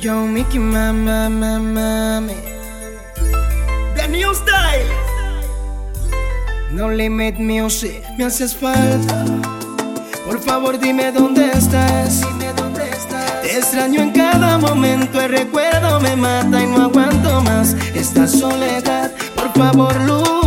Yo, Mickey, mamá, mami. The New Style. No Limit Music, me haces falta. Por favor, dime dónde estás. Dime dónde estás. Te extraño en cada momento, el recuerdo me mata y no aguanto más esta soledad. Por favor, luz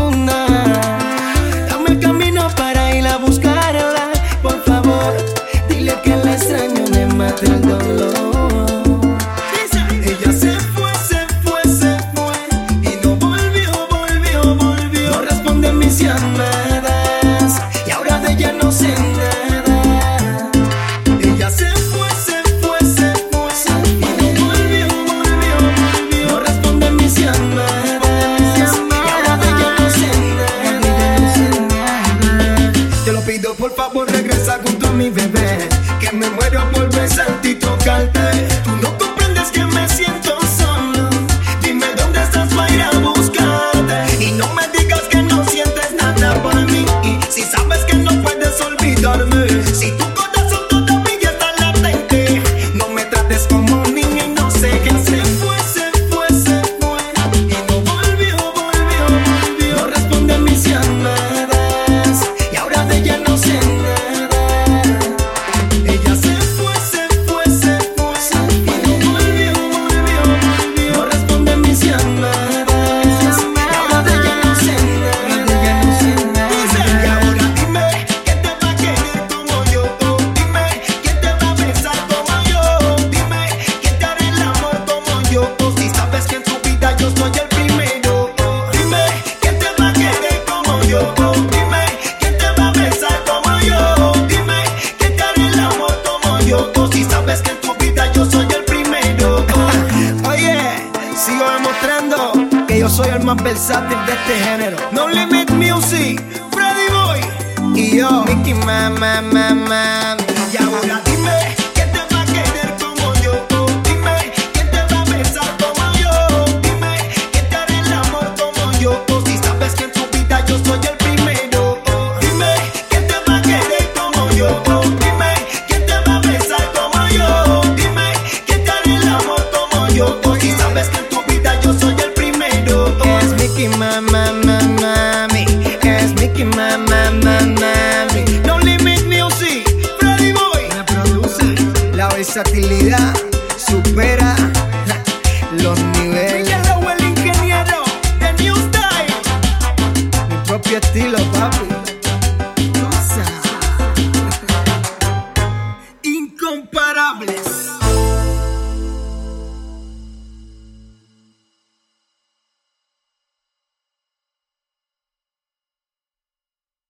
junto a mi bebé, que me muero por besarte y tocarte. Tú no más versátil de este género. No Limit Music, Freddy Boy y yo. Mickey, mamá, mamá. La versatilidad supera los niveles. Mi propio estilo